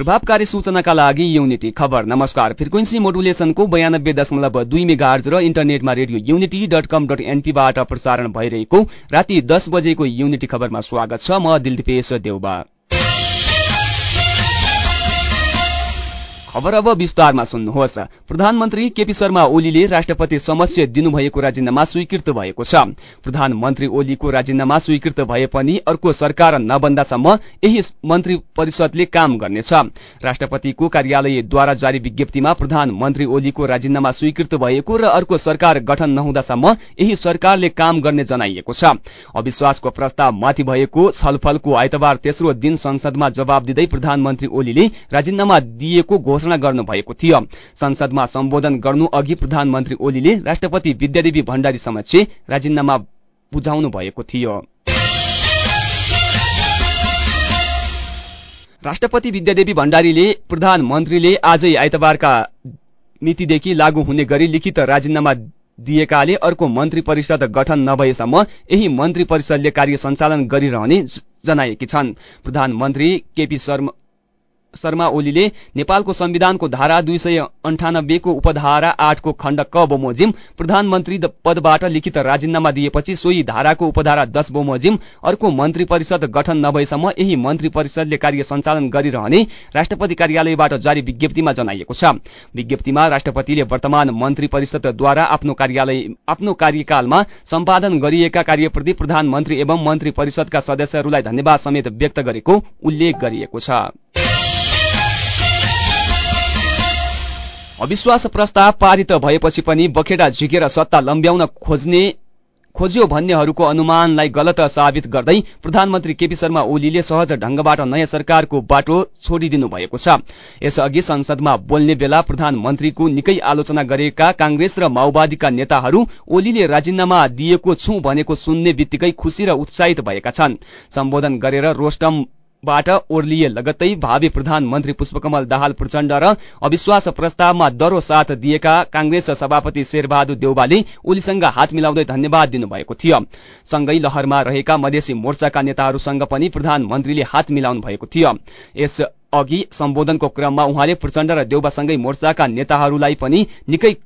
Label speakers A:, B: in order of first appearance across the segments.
A: प्रभावकारी सूचनाका लागि युनिटी खबर। नमस्कार। फ्रिक्वेन्सी मोडुलेसनको बयानब्बे दशमलव दुई मेगा र इन्टरनेटमा radio unity dot com dot एनपीबाट प्रसारण भइरहेको राति दस बजेको युनिटी खबरमा स्वागत छ। म दिलदीपेश देउबा। खबर अब विस्तारमा सुन्नुहोस्। प्रधानमन्त्री केपी शर्मा ओलीले राष्ट्रपति समक्ष दिनुभएको राजीनामा स्वीकृत भएको छ। प्रधानमन्त्री ओलीको राजीनामा स्वीकृत भए पनि अर्को सरकार नबन्दासम्म यही मन्त्री परिषदले काम गर्नेछ। राष्ट्रपतिको कार्यालयद्वारा जारी विज्ञप्तिमा प्रधानमन्त्री ओलीको राजीनामा स्वीकृत भएको र अर्को सरकार गठन नहुँदासम्म यही सरकारले काम गर्ने जनाइएको छ। अविश्वासको प्रस्तावमाथि भएको छलफलको आइतबार तेस्रो दिन संसदमा जवाब दिँदै प्रधानमन्त्री ओलीले राजीनामा दिएको घोषणा गर्नुभएको थियो। संसदमा सम्बोधन गर्नु अघि प्रधानमन्त्री ओलीले राष्ट्रपति विद्यादेवी भण्डारी समक्ष राजीनामा बुझाउनु भएको थियो। राष्ट्रपति विद्यादेवी भण्डारीले प्रधानमन्त्रीले आजै आइतबारका मितिदेखि लागू हुने गरी लिखित राजीनामा दिएकाले अर्को मन्त्री परिषद गठन नभएसम्म यही मन्त्री परिषदले कार्य सञ्चालन गरिरहने जनाएकी छन्। प्रधानमन्त्री केपी शर्मा शर्मा ओलीले नेपालको संविधानको धारा दुई सय अन्ठानब्बेको उपधारा आठको खण्ड क बमोजिम प्रधानमन्त्री पदबाट लिखित राजीनामा दिएपछि सोही धाराको उपधारा दश बमोजिम अर्को मन्त्री परिषद गठन नभएसम्म यही मन्त्री परिषदले कार्य सञ्चालन गरिरहने राष्ट्रपति कार्यालयबाट जारी विज्ञप्तिमा जनाइएको छ। विज्ञप्तिमा राष्ट्रपतिले वर्तमान मन्त्री परिषदद्वारा आफ्नो कार्यालय आफ्नो कार्यकालमा सम्पादन गरिएका कार्यप्रति प्रधानमन्त्री एवं मन्त्री परिषदका सदस्यहरूलाई धन्यवाद समेत व्यक्त गरेको उल्लेख गरिएको छ। अविश्वास प्रस्ताव पारित भएपछि पनि बखेडा झिकेर सत्ता लम्ब्याउन खोज्ने खोज्यो भन्नेहरूको अनुमानलाई गलत साबित गर्दै प्रधानमन्त्री केपी शर्मा ओलीले सहज ढंगबाट नयाँ सरकारको बाटो छोडिदिनु भएको छ। यसअघि संसदमा बोल्ने बेला प्रधानमन्त्रीको निकै आलोचना गरेका कांग्रेस र माओवादीका नेताहरू ओलीले राजीनामा दिएको छु भनेको सुन्ने बित्तिकै खुशी र उत्साहित भएका छन्। सम्बोधन गरेर रोस्टम बाट ओर्लिए लगत्तै भावी प्रधानमन्त्री पुष्पकमल दाहाल प्रचण्ड र अविश्वास प्रस्तावमा दरो साथ दिएका कांग्रेस सभापति शेरबहादुर देउबाले ओलीसँग हात मिलाउँदै धन्यवाद दिनुभएको थियो। सँगै लहरमा रहेका मधेसी मोर्चाका नेताहरूसँग पनि प्रधानमन्त्रीले हात मिलाउनु भएको थियो। यस अघि सम्बोधनको क्रममा उहाँले प्रचण्ड र देउबासँगै मोर्चाका नेताहरूलाई पनि निकै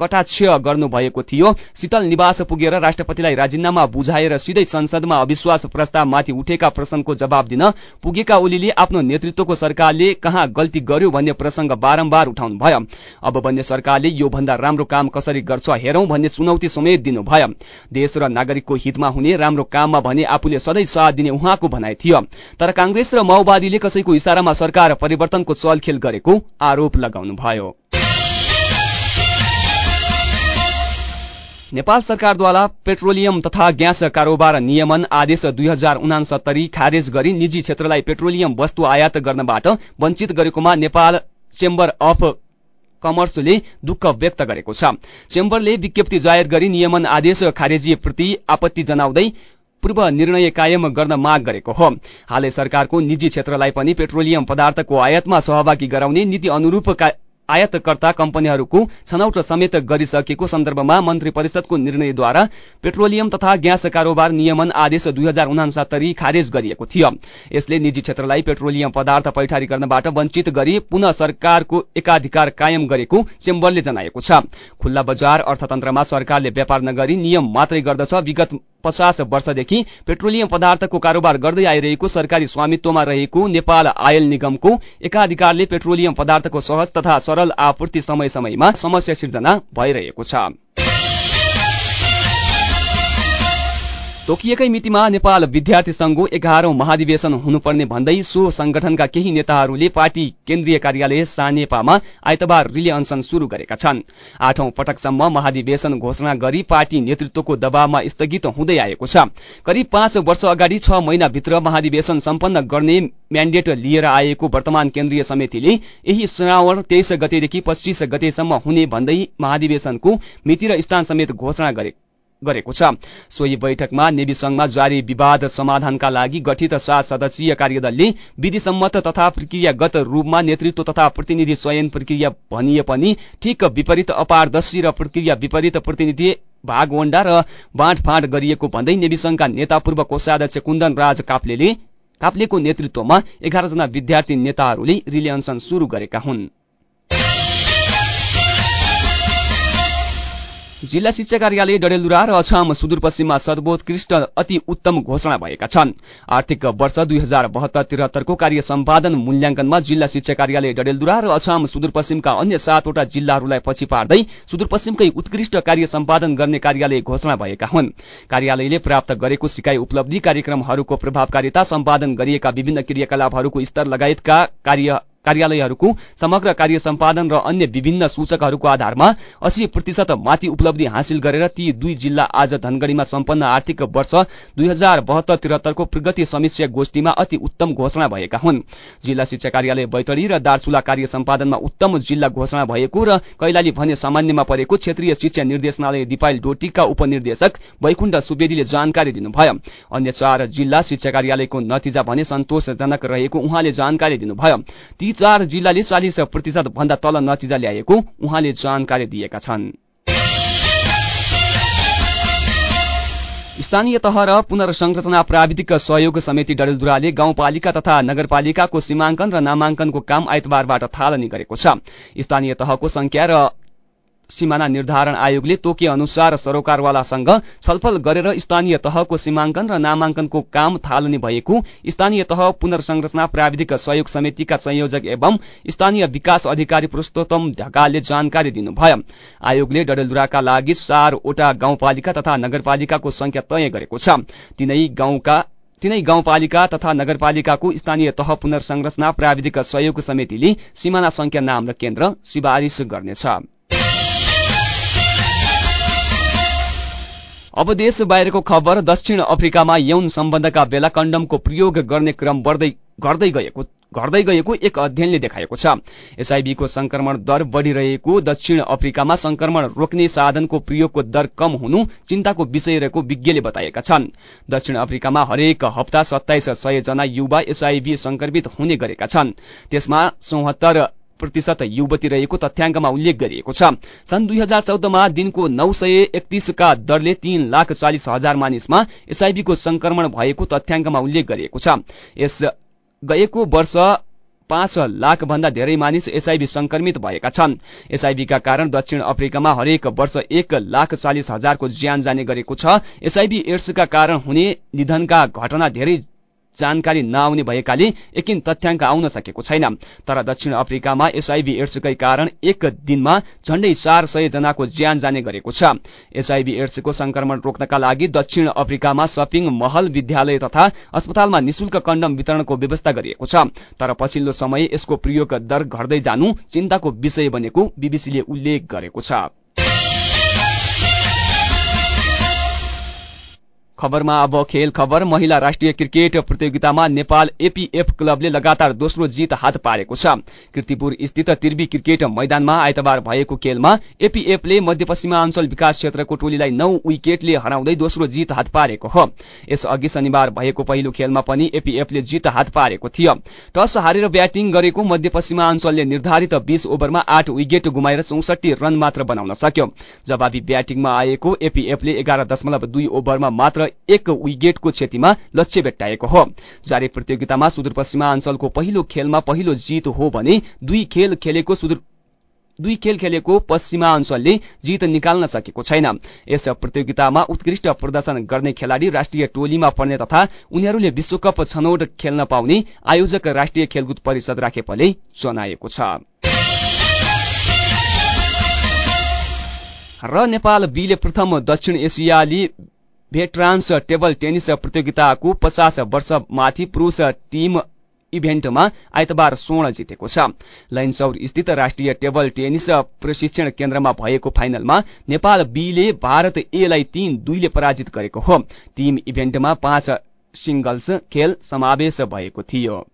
A: कटाक्ष गर्नुभएको थियो। शीतल निवास पुगेर राष्ट्रपतिलाई राजीनामा बुझाएर सिधै संसदमा अविश्वास प्रस्तावमाथि उठेका प्रश्नको जवाब दिन पुगेका ओलीले आफ्नो नेतृत्वको सरकारले कहाँ गल्ती गर्यो भन्ने प्रसंग बारम्बार उठाउनु भयो अब बन्ने सरकारले यो भन्दा राम्रो काम कसरी गर्छ हेरौं भन्ने चुनौती समेत दिनुभयो। देश र नागरिकको हितमा हुने राम्रो काममा भने आफूले सधैँ साथ दिने उहाँको भनाइ थियो। तर कांग्रेस र माओवादीले कसैको इशारामा सरकार परिवर्तनको चलखेल गरेको आरोप लगाउनुभयो। नेपाल सरकारद्वारा पेट्रोलियम तथा ग्यास कारोबार नियमन आदेश दुई हजार उनासत्तरी खारेज गरी निजी क्षेत्रलाई पेट्रोलियम वस्तु आयात गर्नबाट वञ्चित गरेकोमा नेपाल चेम्बर अफ कमर्सले दुःख व्यक्त गरेको छ। चेम्बरले विज्ञप्ति जाहेर गरी नियमन आदेश खारेजीप्रति आपत्ति जनाउँदै पूर्व निर्णय कायम गर्न माग गरेको हो। हालै सरकारको निजी क्षेत्रलाई पनि पेट्रोलियम पदार्थको आयातमा सहभागी गराउने नीति अनुरूप आयातकर्ता कम्पनीहरूको छनौट समेत गरिसकेको सन्दर्भमा मन्त्री परिषदको निर्णयद्वारा पेट्रोलियम तथा ग्यास कारोबार नियमन आदेश दुई हजार उनासत्तरी खारेज गरिएको थियो। यसले निजी क्षेत्रलाई पेट्रोलियम पदार्थ पैठारी गर्नबाट वञ्चित गरी पुनः सरकारको एकाधिकार कायम गरेको चेम्बरले जनाएको छ। खुल्ला बजार अर्थतन्त्रमा सरकारले व्यापार नगरी नियम मात्रै गर्दछ विगत पचास वर्षदेखि पेट्रोलियम पदार्थको कारोबार गर्दै आइरहेको सरकारी स्वामित्वमा रहेको नेपाल आयल निगमको एकाधिकारले पेट्रोलियम पदार्थको सहज तथा सरल आपूर्ति समय समयमा समस्या सिर्जना भइरहेको छ। तोकिएकै मितिमा नेपाल विद्यार्थी संघको एघारौं महाधिवेशन हुनुपर्ने भन्दै सो संगठनका केही नेताहरूले पार्टी केन्द्रीय कार्यालय सानेपामा आइतबार रिले अनसन शुरू गरेका छन्। आठौं पटकसम्म महाधिवेशन घोषणा गरी पार्टी नेतृत्वको दबावमा स्थगित हुँदै आएको छ। करिब पाँच वर्ष अगाडि छ महिनाभित्र महाधिवेशन सम्पन्न गर्ने म्याण्डेट लिएर आएको वर्तमान केन्द्रीय समितिले यही श्रावण तेइस गतेदेखि पच्चीस गतेसम्म हुने भन्दै महाधिवेशनको मिति र स्थान समेत घोषणा गरेको गरेको छ। सोही बैठकमा नेवी जारी विवाद समाधानका लागि गठित सात सदस्यीय कार्यदलले विधिसम्मत तथा प्रक्रियागत रूपमा नेतृत्व तथा प्रतिनिधि चयन प्रक्रिया भनिए पनि ठिक विपरीत अपारदर्शी र प्रक्रिया विपरीत प्रतिनिधि भागवण्डा र बाँडफाँड गरिएको भन्दै नेवी संघका नेता पूर्व कोषाध्यक्ष कुन्दन राज काफ्लेले काप्लेको नेतृत्वमा एघारजना विद्यार्थी नेताहरूले रिले अनसन शुरू गरेका हुन्। जिल्ला शिक्षा कार्यालय डडेलधुरा र अछाम सुदूरपश्चिममा सर्वोत्कृष्ट अति उत्तम घोषणा भएका छन्। आर्थिक वर्ष दुई हजार बहत्तर त्रिहत्तरको कार्य सम्पादन मूल्याङ्कनमा जिल्ला शिक्षा कार्यालय डडेलधुरा र अछाम सुदूरपश्चिमका अन्य सातवटा जिल्लाहरूलाई पछि पार्दै सुदूरपश्चिमकै उत्कृष्ट कार्य सम्पादन गर्ने कार्यालय घोषणा भएका हुन्। कार्यालयले प्राप्त गरेको सिकाइ उपलब्धि कार्यक्रमहरूको प्रभावकारिता सम्पादन गरिएका विभिन्न क्रियाकलापहरूको स्तर लगायतका कार्य कार्यालयहरूको समग्र कार्य सम्पादन र अन्य विभिन्न सूचकहरूको आधारमा अस्सी प्रतिशत माथि उपलब्धि हासिल गरेर ती दुई जिल्ला आज धनगढ़ीमा सम्पन्न आर्थिक वर्ष दुई हजार बहत्तर त्रिहत्तरको प्रगति समीक्षा गोष्ठीमा अति उत्तम घोषणा भएका हुन्। जिल्ला शिक्षा कार्यालय बैतडी र दार्चुला कार्य सम्पादनमा उत्तम जिल्ला घोषणा भएको र कैलाली भने सामान्यमा परेको क्षेत्रीय शिक्षा निर्देशनालय दिपाइल डोटीका उपनिर्देशक वैकुण्ठ सुवेदीले जानकारी दिनुभयो। अन्य चार जिल्ला शिक्षा कार्यालयको नतिजा भने सन्तोषजनक रहेको उहाँले जानकारी दिनुभयो। ती चार जिल्लाले चालिस प्रतिशत भन्दा तल नतिजा ल्याएको उहाँले जानकारी दिएका छन्। स्थानीय तह र पुनर्संरचना प्राविधिक सहयोग समिति डडेलधुराले गाउँपालिका तथा नगरपालिकाको सीमाङ्कन र नामाङ्कनको काम आइतबारबाट थालनी गरेको छ। स्थानीय तहको संख्या र सिमाना निर्धारण आयोगले तोके अनुसार सरोकारवालासँग छलफल गरेर स्थानीय तहको सीमाङ्कन र नामाङ्कनको काम थालनी भएको स्थानीय तह पुनर्संरचना प्राविधिक सहयोग समितिका संयोजक एवं स्थानीय विकास अधिकारी पुरुषोत्तम ढकालले जानकारी दिनुभयो। आयोगले डडेलधुराका लागि चारवटा गाउँपालिका तथा नगरपालिकाको संख्या तय गरेको छ। तिनै गाउँका तिनै गाउँपालिका तथा नगरपालिकाको स्थानीय तह पुनर्संरचना प्राविधिक सहयोग समितिले सिमाना संख्या नाम र केन्द्र सिफारिश गर्नेछ। अब देश बाहिरको खबर दक्षिण अफ्रिकामा यौन सम्बन्धका बेला कण्डमको प्रयोग गर्ने क्रम बढ्दै घट्दै गएको घट्दै गएको एक अध्ययनले देखाएको छ। एसआईबीको संक्रमण दर बढ़िरहेको दक्षिण अफ्रिकामा संक्रमण रोक्ने साधनको प्रयोगको दर कम हुनु चिन्ताको विषय रहेको विज्ञले बताएका छन्। दक्षिण अफ्रिकामा हरेक हप्ता सत्ताइस सय जना युवा एसआईबी संक्रमित हुने गरेका छन्। त्यसमा चौहत्तर प्रतिशत युवती रहेको तथ्याङ्कमा उल्लेख गरिएको छ। सन् दुई हजार चौधमा दिनको नौ सय एकतीसका दरले तीन लाख चालिस हजार मानिसमा एसआईबीको संक्रमण भएको तथ्याङ्कमा उल्लेख गरिएको छ। यस गएको वर्ष पाँच लाख भन्दा धेरै मानिस एसआईबी संक्रमित भएका छन्। एसआईबीका कारण दक्षिण अफ्रिकामा हरेक वर्ष एक लाख चालिस हजारको ज्यान जाने गरेको छ। एसआईबी एड्सका कारण हुने निधनका घटना धेरै जानकारी नआउने भएकाले एकिन तथ्याङ्क आउन सकेको छैन। तर दक्षिण अफ्रिकामा एसआईबी एड्सकै कारण एक दिनमा झण्डै चार सय जनाको ज्यान जाने गरेको छ। एसआईबी एड्सको संक्रमण रोक्नका लागि दक्षिण अफ्रिकामा सपिङ महल विद्यालय तथा अस्पतालमा निशुल्क कण्डम वितरणको व्यवस्था गरिएको छ। तर पछिल्लो समय यसको प्रयोग दर घट्दै जानु चिन्ताको विषय बनेको बीबीसीले उल्लेख गरेको छ। खबरमा अब खेल खबर। महिला राष्ट्रिय क्रिकेट प्रतियोगितामा नेपाल एपीएफ क्लबले लगातार दोस्रो जित हात पारेको छ। किर्तिपुर स्थित तिर्बी क्रिकेट मैदानमा आइतबार भएको खेलमा एपीएफले मध्यपश्चिमाञ्चल विकास क्षेत्रको टोलीलाई नौ विकेटले हराउँदै दोस्रो जित हात पारेको हो। यसअघि शनिबार भएको पहिलो खेलमा पनि एपीएफले जित हात पारेको थियो। टस हारेर ब्याटिङ गरेको मध्यपश्चिमाञ्चलले निर्धारित बीस ओभरमा आठ विकेट गुमाएर चौसठी रन मात्र बनाउन सक्यो। जवाबी ब्याटिङमा आएको एपीएफले एघार दशमलव दुई ओभरमा मात्र एक विकेटको क्षतिमा लक्ष्य भेट्टाएको हो। जारी प्रतियोगितामा सुदूरपश्चिमाञ्चलको पहिलो खेलमा पहिलो जित हो भने दुई खेल खेलेको सुदूर दुई खेल खेलेको पश्चिमाञ्चलले जित निकाल्न सकेको छैन। यस प्रतियोगितामा उत्कृष्ट प्रदर्शन गर्ने खेलाड़ी राष्ट्रिय टोलीमा पर्ने तथा उनीहरूले विश्वकप छनौट खेल्न पाउने आयोजक राष्ट्रिय खेलकुद परिषद राखेपले जनाएको छ। र नेपाल बीले प्रथम दक्षिण एसियाली भेटरान्स टेबल टेनिस प्रतियोगिताको पचास वर्षमाथि पुरूष टिम इभेन्टमा आइतबार स्वर्ण जितेको छ। लैनचौर स्थित राष्ट्रिय टेबल टेनिस प्रशिक्षण केन्द्रमा भएको फाइनलमा नेपाल बीले भारत एलाई तीन दुईले पराजित गरेको हो। टिम इभेन्टमा पाँच सिंगल्स खेल समावेश भएको थियो।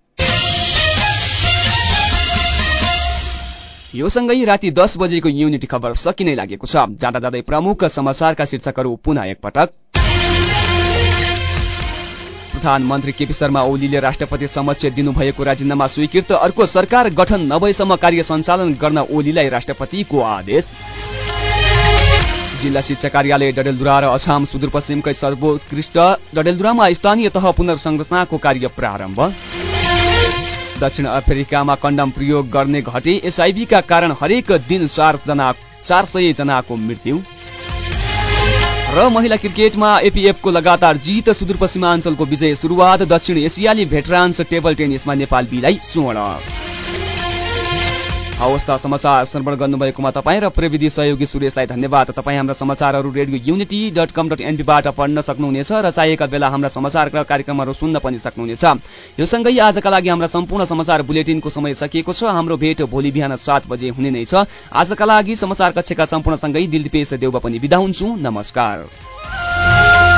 A: यो सँगै राति दस बजेको युनिटी खबर सकिनै लागेको छ। जाँदा जाँदै प्रमुख समाचारका शीर्षकहरू पुनः एकपटक प्रधानमन्त्री केपी शर्मा ओलीले राष्ट्रपति समक्ष दिनुभएको राजीनामा स्वीकृत अर्को सरकार गठन नभएसम्म कार्य सञ्चालन गर्न ओलीलाई राष्ट्रपतिको आदेश। जिल्ला शिक्षा कार्यालय डडेलधुरा र अछाम सुदूरपश्चिमकै सर्वोत्कृष्ट डडेलधुरामा स्थानीय तह पुनर्संरचनाको कार्य प्रारम्भ। दक्षिण अफ्रिकामा कन्डम प्रयोग गर्ने घटे एसआइबीका कारण हरेक दिन चार सय जनाको मृत्यु। र महिला क्रिकेटमा एपिएफको लगातार जित सुदूरपश्चिमाञ्चलको विजय सुरुवात दक्षिण एसियाली भेटरान्स टेबल टेनिसमा नेपाल बिलाई स्वर्ण। हवस् समाचार श्रवण गर्नुभएकोमा तपाईँ र प्रविधि सहयोगी सुरेशलाई धन्यवाद। तपाईँ हाम्रा समाचारहरू radio unity dot com dot एनपीबाट पढ्न सक्नुहुनेछ र चाहिएका बेला हाम्रा समाचार कार्यक्रमहरू सुन्न पनि सक्नुहुनेछ। यो सँगै आजका लागि हाम्रा सम्पूर्ण समाचार बुलेटिनको समय सकिएको छ। हाम्रो भेट भोलि बिहान सात बजे हुने नै छ। आजका लागि समाचार कक्षका सम्पूर्णसँगै दिलदीपेश देउबा पनि बिदा हुन्छु। नमस्कार।